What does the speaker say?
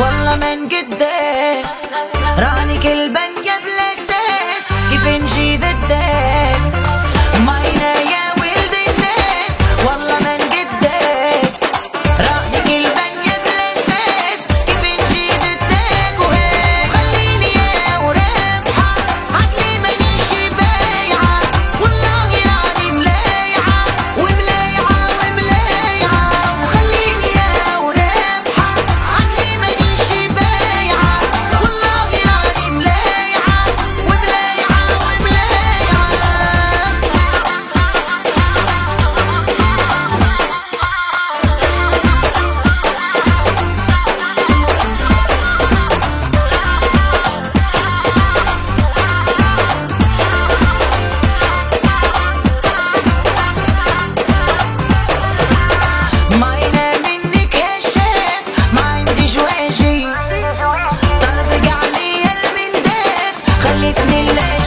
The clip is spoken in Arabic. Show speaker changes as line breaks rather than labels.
والله من قدك راني كل بنجب الاساس كيف نجي ضدك late.